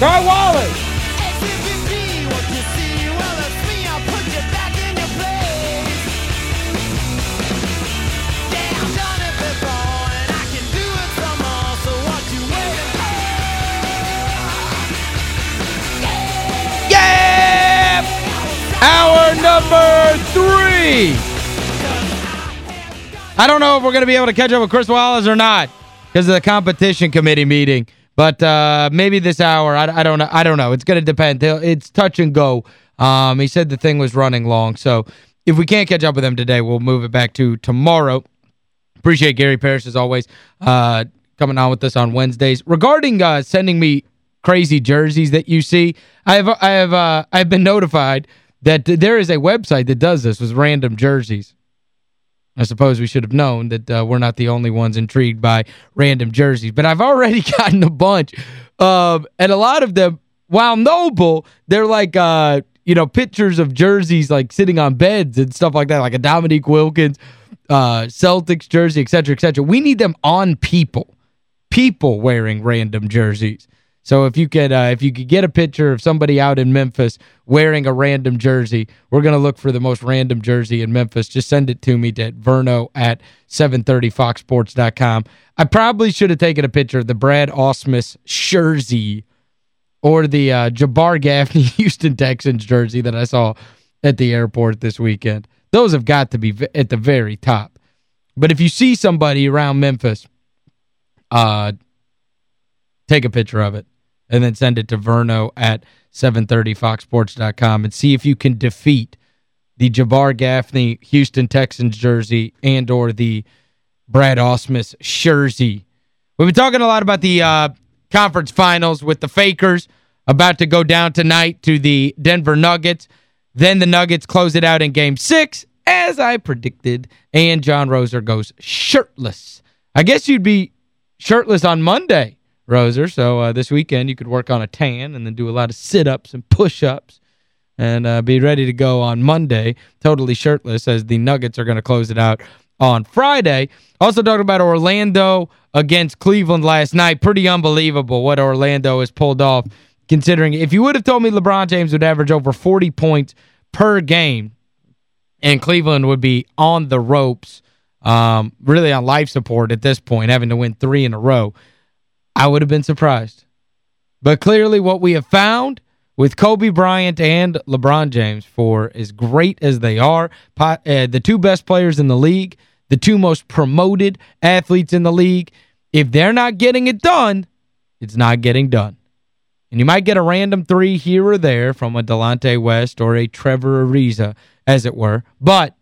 Ty Wallace. Yeah! Hour number three. I don't know if we're going to be able to catch up with Chris Wallace or not because of the competition committee meeting. But uh, maybe this hour, I, I don't know. I don't know. It's going to depend. It's touch and go. Um, he said the thing was running long. So if we can't catch up with him today, we'll move it back to tomorrow. Appreciate Gary Parrish, as always, uh, coming on with us on Wednesdays. Regarding uh, sending me crazy jerseys that you see, I have I have uh, I've been notified that there is a website that does this with random jerseys. I suppose we should have known that uh, we're not the only ones intrigued by random jerseys. But I've already gotten a bunch. Um, and a lot of them, while noble, they're like, uh, you know, pictures of jerseys like sitting on beds and stuff like that, like a Dominique Wilkins, uh, Celtics jersey, et cetera, et cetera. We need them on people. People wearing random jerseys. So if you could uh, if you could get a picture of somebody out in Memphis wearing a random jersey, we're going to look for the most random jersey in Memphis. Just send it to me at verno at 730foxsports.com. I probably should have taken a picture of the Brad Ausmus jersey or the uh, Jabbar Gaffney Houston Texans jersey that I saw at the airport this weekend. Those have got to be at the very top. But if you see somebody around Memphis, uh, take a picture of it and then send it to Verno at 730foxsports.com and see if you can defeat the Jabbar Gaffney Houston Texans jersey and or the Brad Ausmus jersey. We've been talking a lot about the uh, conference finals with the Fakers about to go down tonight to the Denver Nuggets. Then the Nuggets close it out in Game 6, as I predicted, and John Roser goes shirtless. I guess you'd be shirtless on Monday Roser. So uh, this weekend you could work on a tan and then do a lot of sit-ups and push-ups and uh, be ready to go on Monday totally shirtless as the Nuggets are going to close it out on Friday. Also talking about Orlando against Cleveland last night. Pretty unbelievable what Orlando has pulled off considering if you would have told me LeBron James would average over 40 points per game and Cleveland would be on the ropes, um, really on life support at this point, having to win three in a row, I would have been surprised. But clearly what we have found with Kobe Bryant and LeBron James, for as great as they are, uh, the two best players in the league, the two most promoted athletes in the league, if they're not getting it done, it's not getting done. And you might get a random three here or there from a Delonte West or a Trevor Ariza, as it were. But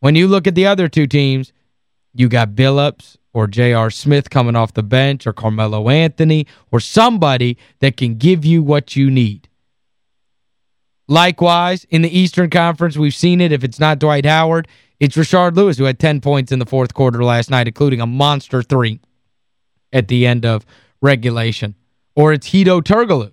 when you look at the other two teams, you got Billups or J.R. Smith coming off the bench or Carmelo Anthony or somebody that can give you what you need. Likewise, in the Eastern Conference, we've seen it. If it's not Dwight Howard, it's Rashard Lewis, who had 10 points in the fourth quarter last night, including a monster three at the end of regulation. Or it's Hedo Turkoglu,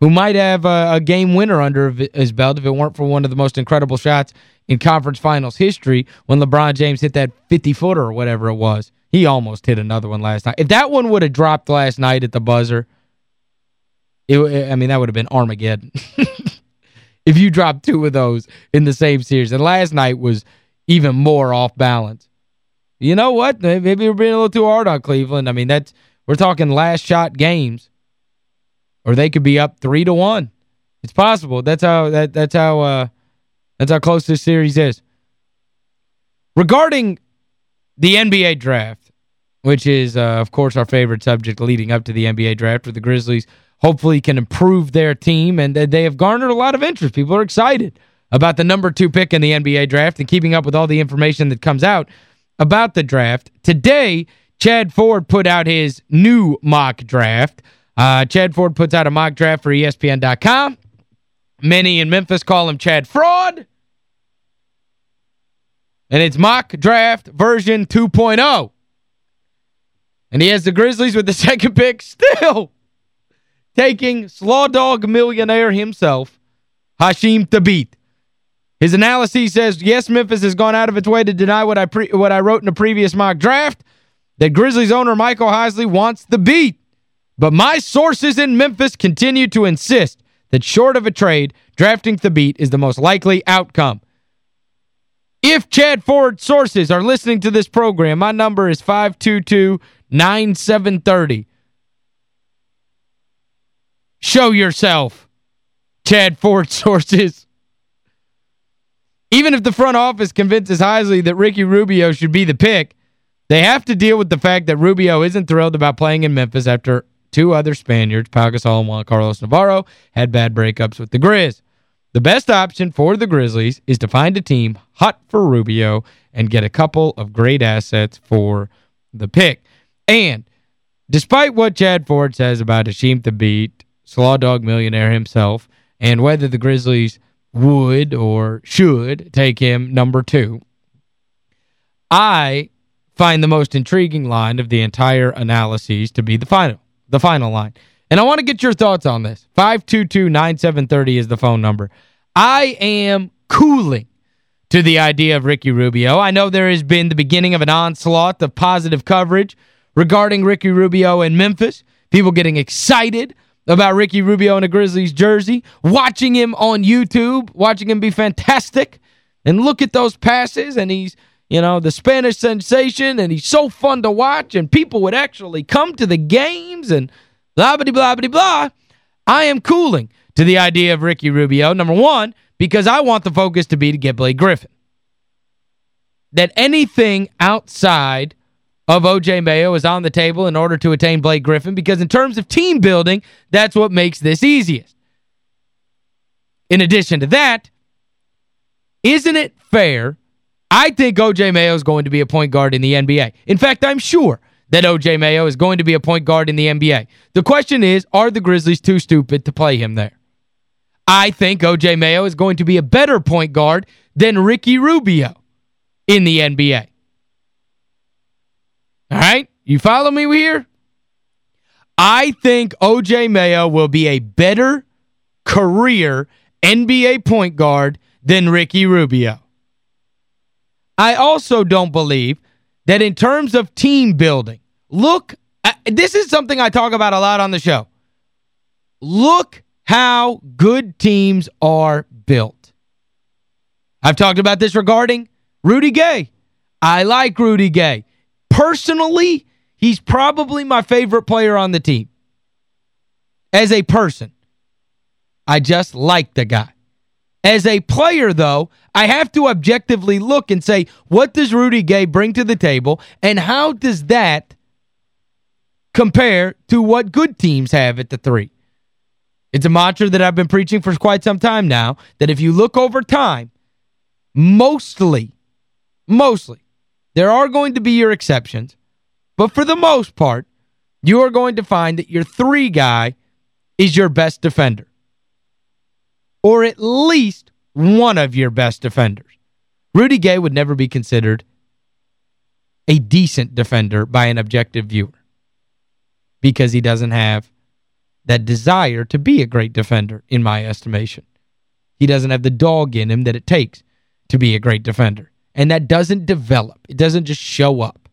who might have a, a game winner under his belt if it weren't for one of the most incredible shots in conference finals history when LeBron James hit that 50-footer or whatever it was. He almost hit another one last night. If that one would have dropped last night at the buzzer, it, I mean, that would have been Armageddon. if you dropped two of those in the same series. And last night was even more off balance. You know what? Maybe we're being a little too hard on Cleveland. I mean, that's we're talking last shot games. Or they could be up 3 to one. It's possible. That's how that that's how uh that's how close this series is. Regarding the NBA draft, which is, uh, of course, our favorite subject leading up to the NBA draft, where the Grizzlies hopefully can improve their team, and they have garnered a lot of interest. People are excited about the number two pick in the NBA draft and keeping up with all the information that comes out about the draft. Today, Chad Ford put out his new mock draft. Uh, Chad Ford puts out a mock draft for ESPN.com. Many in Memphis call him Chad Fraud. And it's mock draft version 2.0. And he has the Grizzlies with the second pick still taking Slaw Dog millionaire himself, Hasheem Thabeet. His analysis says, yes, Memphis has gone out of its way to deny what I what I wrote in a previous mock draft, that Grizzlies owner Michael Heisley wants Thabeet. But my sources in Memphis continue to insist that short of a trade, drafting Thabeet is the most likely outcome. If Chad Ford sources are listening to this program, my number is 522-9730. Show yourself, Chad Ford sources. Even if the front office convinces Heisley that Ricky Rubio should be the pick, they have to deal with the fact that Rubio isn't thrilled about playing in Memphis after two other Spaniards, Pau Gasol and Juan Carlos Navarro, had bad breakups with the Grizz. The best option for the Grizzlies is to find a team hot for Rubio and get a couple of great assets for the pick. And despite what Chad Ford says about Hasheem Thabeet, Slaw Dog millionaire himself, and whether the Grizzlies would or should take him number two, I find the most intriguing line of the entire analyses to be the final, the final line. And I want to get your thoughts on this. 522-9730 is the phone number. I am cooling to the idea of Ricky Rubio. I know there has been the beginning of an onslaught of positive coverage regarding Ricky Rubio in Memphis. People getting excited about Ricky Rubio in a Grizzlies jersey, watching him on YouTube, watching him be fantastic. And look at those passes, and he's, you know, the Spanish sensation, and he's so fun to watch, and people would actually come to the games, and blah, blah, blah, blah, blah. I am cooling to the idea of Ricky Rubio, number one, because I want the focus to be to get Blake Griffin. That anything outside of O.J. Mayo is on the table in order to attain Blake Griffin because in terms of team building, that's what makes this easiest. In addition to that, isn't it fair? I think O.J. Mayo is going to be a point guard in the NBA. In fact, I'm sure that O.J. Mayo is going to be a point guard in the NBA. The question is, are the Grizzlies too stupid to play him there? I think O.J. Mayo is going to be a better point guard than Ricky Rubio in the NBA. All right? You follow me here? I think O.J. Mayo will be a better career NBA point guard than Ricky Rubio. I also don't believe that in terms of team building, look, uh, this is something I talk about a lot on the show. Look how good teams are built. I've talked about this regarding Rudy Gay. I like Rudy Gay. Personally, he's probably my favorite player on the team. As a person. I just like the guy. As a player, though, I have to objectively look and say, what does Rudy Gay bring to the table, and how does that compare to what good teams have at the three? It's a mantra that I've been preaching for quite some time now, that if you look over time, mostly, mostly, there are going to be your exceptions, but for the most part, you are going to find that your three guy is your best defender. Or at least one of your best defenders. Rudy Gay would never be considered a decent defender by an objective viewer because he doesn't have that desire to be a great defender, in my estimation. He doesn't have the dog in him that it takes to be a great defender. And that doesn't develop. It doesn't just show up.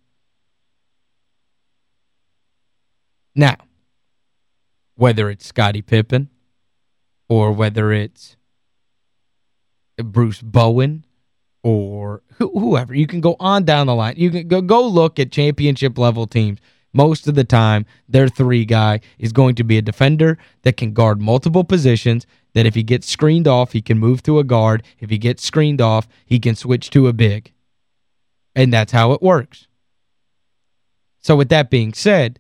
Now, whether it's Scottie Pippen or whether it's Bruce Bowen or whoever, you can go on down the line. You can go, go look at championship level teams most of the time, their three guy is going to be a defender that can guard multiple positions, that if he gets screened off, he can move to a guard. If he gets screened off, he can switch to a big. And that's how it works. So with that being said,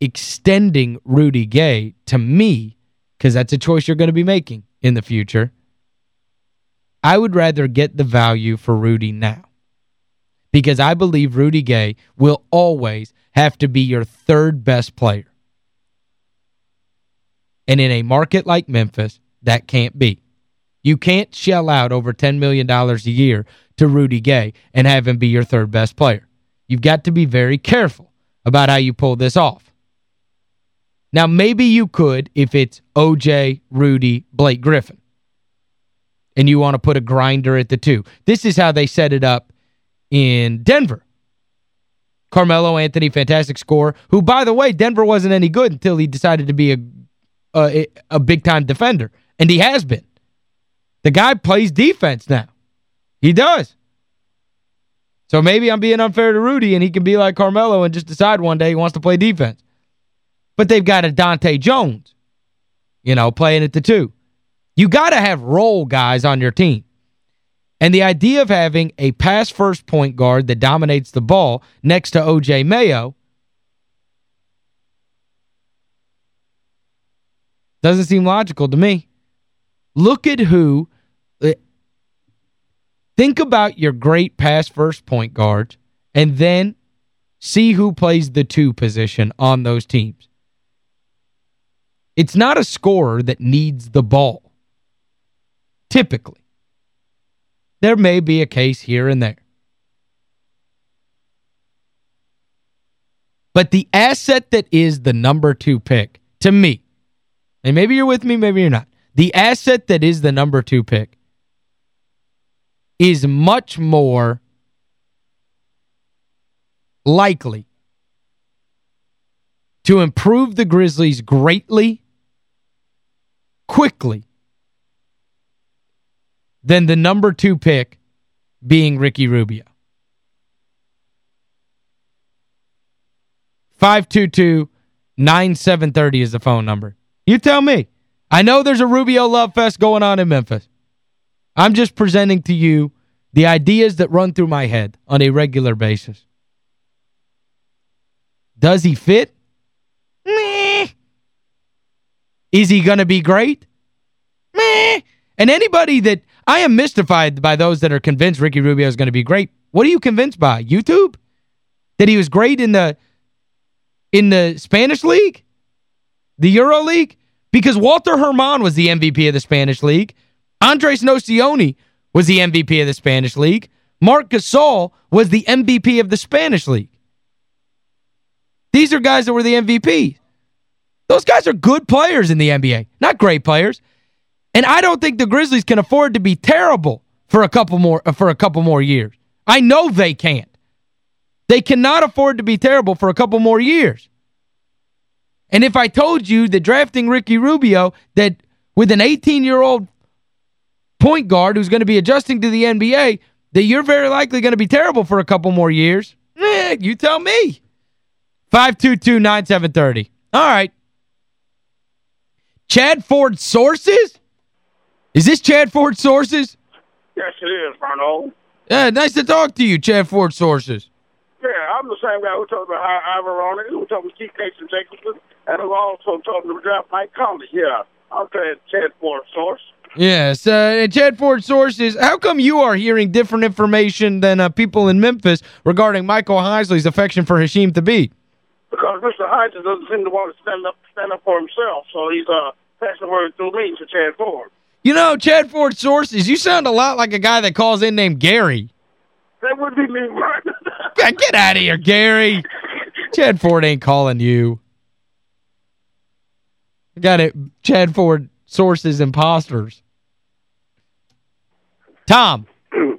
extending Rudy Gay, to me, because that's a choice you're going to be making in the future, I would rather get the value for Rudy now. Because I believe Rudy Gay will always have to be your third best player. And in a market like Memphis, that can't be. You can't shell out over $10 million a year to Rudy Gay and have him be your third best player. You've got to be very careful about how you pull this off. Now, maybe you could if it's O.J., Rudy, Blake Griffin. And you want to put a grinder at the two. This is how they set it up in Denver. Carmelo Anthony, fantastic scorer, who, by the way, Denver wasn't any good until he decided to be a, a, a big-time defender. And he has been. The guy plays defense now. He does. So maybe I'm being unfair to Rudy and he can be like Carmelo and just decide one day he wants to play defense. But they've got a Dahntay Jones, you know, playing at the two. You got to have role guys on your team. And the idea of having a pass-first point guard that dominates the ball next to O.J. Mayo doesn't seem logical to me. Look at who uh, Think about your great pass first point guards and then see who plays the two position on those teams. It's not a scorer that needs the ball, typically. There may be a case here and there. But the asset that is the number two pick, to me, and maybe you're with me, maybe you're not, the asset that is the number two pick is much more likely to improve the Grizzlies greatly, quickly, than the number two pick being Ricky Rubio. 522-9730 is the phone number. You tell me. I know there's a Rubio love fest going on in Memphis. I'm just presenting to you the ideas that run through my head on a regular basis. Does he fit? Meh. Is he going to be great? Meh. And anybody that I am mystified by those that are convinced Ricky Rubio is going to be great. What are you convinced by? YouTube? That he was great in the in the Spanish league? The Euro League? Because Walter Herrmann was the MVP of the Spanish league. Andres Nocioni was the MVP of the Spanish League. Marc Gasol was the MVP of the Spanish League. These are guys that were the MVP. Those guys are good players in the NBA, not great players. And I don't think the Grizzlies can afford to be terrible for a couple more for a couple more years. I know they can't. They cannot afford to be terrible for a couple more years. And if I told you that drafting Ricky Rubio that with an 18-year-old point guard who's going to be adjusting to the NBA, that you're very likely going to be terrible for a couple more years. Eh, you tell me. 522-9730. All right. Chad Ford Sources? Is this Chad Ford Sources? Yes, it is, Arnold. Yeah, nice to talk to you, Chad Ford Sources. Yeah, I'm the same guy who me about Ivor Ronan, who told me Keith Casey Jacobsen, and who also me to draft Mike Conley. Yeah, I'm Chad, Chad Ford Source. Yes, uh, Chad Ford sources, how come you are hearing different information than uh, people in Memphis regarding Michael Heisley's affection for Hasheem Thabeet? Because Mr. Heisley doesn't seem to want to stand up stand up for himself, so he's uh, passing the word through me to Chad Ford. You know, Chad Ford sources, you sound a lot like a guy that calls in named Gary. That would be me, right? get out of here, Gary. Chad Ford ain't calling you. Got it. Chad Ford sources imposters. Tom.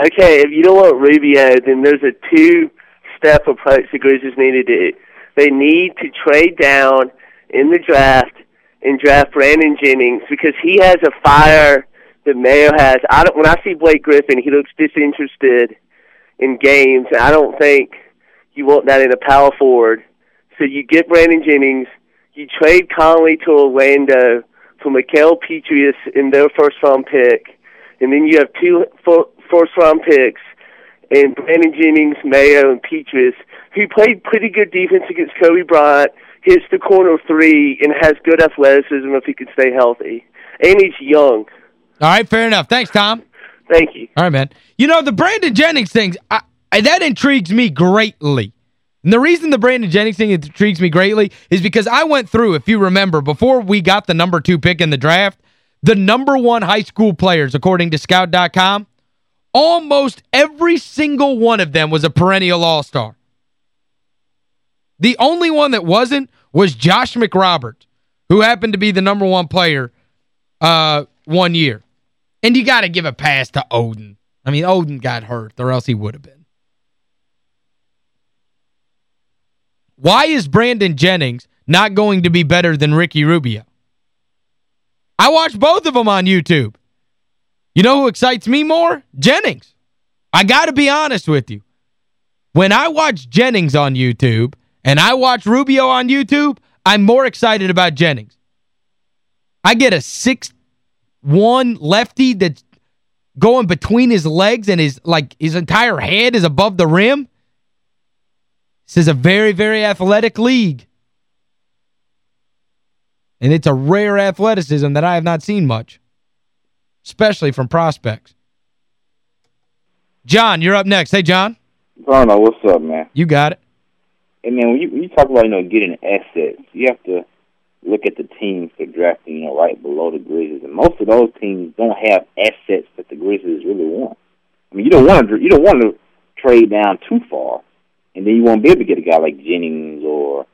Okay, if you don't want Rubio, then there's a two-step approach the Grizzlies need to do. They need to trade down in the draft and draft Brandon Jennings because he has a fire that Mayo has. I don't. When I see Blake Griffin, he looks disinterested in games. I don't think you want that in a power forward. So you get Brandon Jennings, you trade Conley to Orlando for Mickael Pietrus in their first round pick, and then you have two first round picks and Brandon Jennings, Mayo, and Pietrus, who played pretty good defense against Kobe Bryant, hits the corner three, and has good athleticism if he could stay healthy. And he's young. All right, fair enough. Thanks, Tom. Thank you. All right, man. You know, the Brandon Jennings thing, I, I, that intrigues me greatly And the reason the Brandon Jennings thing intrigues me greatly is because I went through, if you remember, before we got the number two pick in the draft, the number one high school players, according to Scout.com, almost every single one of them was a perennial all-star. The only one that wasn't was Josh McRoberts, who happened to be the number one player uh, one year. And you got to give a pass to Oden. I mean, Oden got hurt, or else he would have been. Why is Brandon Jennings not going to be better than Ricky Rubio? I watch both of them on YouTube. You know who excites me more? Jennings. I got to be honest with you. When I watch Jennings on YouTube and I watch Rubio on YouTube, I'm more excited about Jennings. I get a 6-1 lefty that's going between his legs and his like his entire head is above the rim. This is a very, very athletic league. And it's a rare athleticism that I have not seen much, especially from prospects. John, you're up next. Hey, John. Verno, what's up, man? You got it. And then when you, when you talk about, you know, getting assets, you have to look at the teams are drafting, you know, right below the Grizzlies. And most of those teams don't have assets that the Grizzlies really want. I mean, you don't want to you don't want to trade down too far, and then you won't be able to get a guy like Jennings or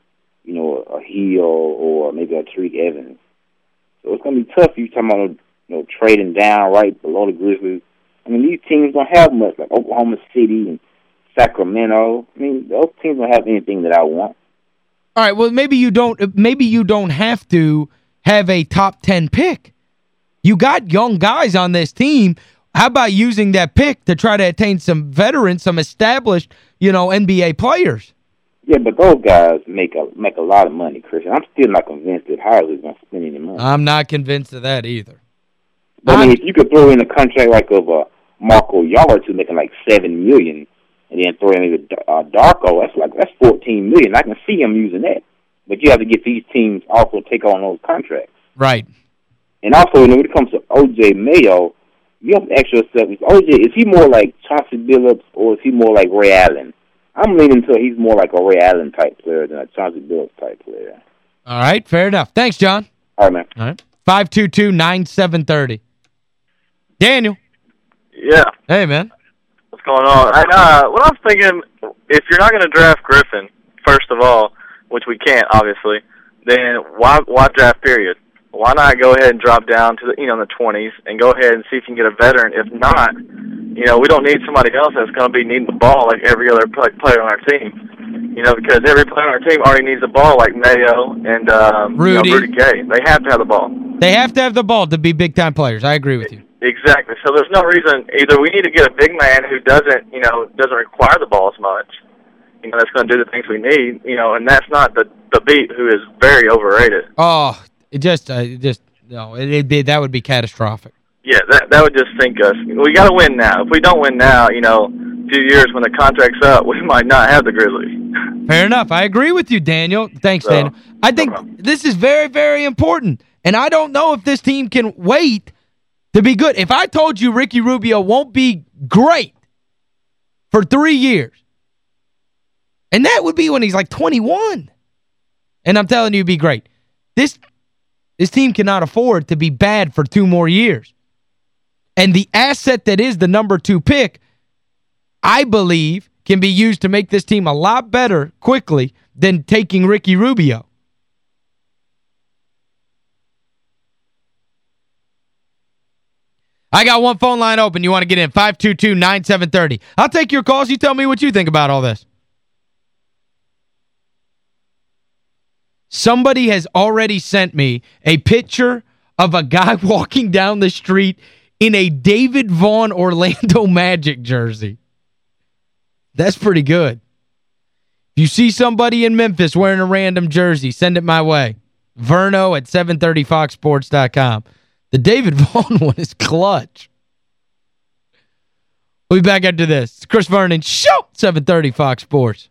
you know a Hill or maybe a Tyreke Evans. So it's gonna be tough. You talking about you know trading down right below the Grizzlies. I mean, these teams don't have much like Oklahoma City and Sacramento. I mean, those teams don't have anything that I want. All right, well, maybe you don't maybe you don't have to have a top 10 pick. You got young guys on this team. How about using that pick to try to attain some veterans, some established, you know, NBA players? Yeah, but those guys make a make a lot of money, Christian. I'm still not convinced that Howard's going to spend any money. I'm not convinced of that either. But I mean, if you could throw in a contract like of a Marko Jaric making like $7 million, and then throw in uh, Darko, that's like that's fourteen million. I can see him using that, but you have to get these teams also take on those contracts. Right. And also, when it comes to OJ Mayo, you have to ask yourself: Is OJ is he more like Chauncey Billups or is he more like Ray Allen? I'm leaning to he's more like a Ray Allen type player than a Chauncey Billups type player. All right, fair enough. Thanks, John. All right, man. All right. Five two two nine seven thirty. Daniel. Yeah. Hey, man what's going on. And, uh, what I'm thinking, if you're not going to draft Griffin, first of all, which we can't obviously, then why why draft period? Why not go ahead and drop down to the you know in the 20s and go ahead and see if you can get a veteran. If not, you know we don't need somebody else that's going to be needing the ball like every other play, player on our team. You know because every player on our team already needs the ball like Mayo and um, Rudy. You know, Rudy Gay. They have to have the ball. They have to have the ball to be big time players. I agree with you. Exactly. So there's no reason either we need to get a big man who doesn't, you know, doesn't require the ball as much. You know, that's going to do the things we need, you know, and that's not the Thabeet who is very overrated. Oh, it just uh, it just no, it, it that would be catastrophic. Yeah, that that would just sink us. We got to win now. If we don't win now, you know, two years when the contract's up, we might not have the Grizzlies. Fair enough. I agree with you, Daniel. Thanks, so, Daniel. I think no this is very, very important. And I don't know if this team can wait to be good. If I told you Ricky Rubio won't be great for three years, and that would be when he's like 21, and I'm telling you, be great. This this team cannot afford to be bad for two more years. And the asset that is the number two pick, I believe, can be used to make this team a lot better quickly than taking Ricky Rubio. I got one phone line open. You want to get in? 522-9730. I'll take your calls. You tell me what you think about all this. Somebody has already sent me a picture of a guy walking down the street in a David Vaughn Orlando Magic jersey. That's pretty good. If you see somebody in Memphis wearing a random jersey, send it my way. Verno at 730foxsports.com. The David Vaughn one is clutch. We'll be back after this. It's Chris Vernon Show, 730 Fox Sports.